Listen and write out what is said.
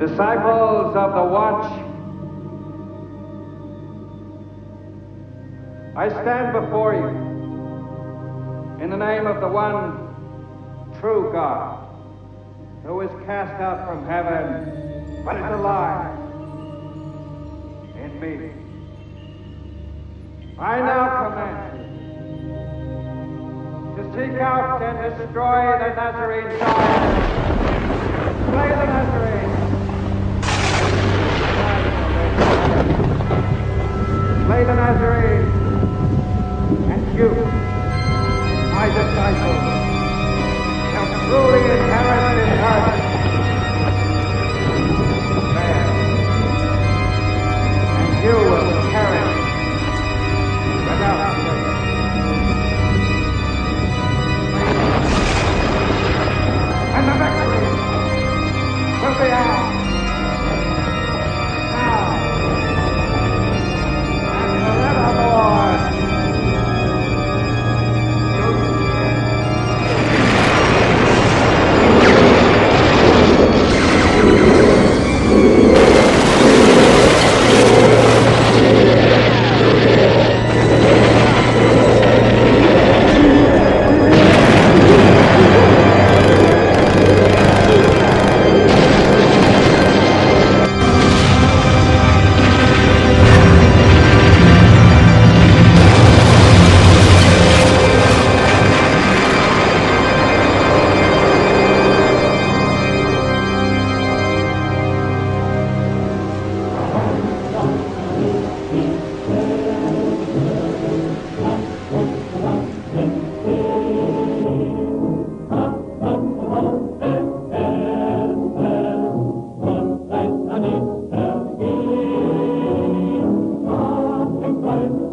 disciples of the watch, I stand before you in the name of the one true God who was cast out from heaven but is alive in me. I now command you to seek out and destroy the Nazarene Zion Nazarene, and you, my disciples, shall truly inherit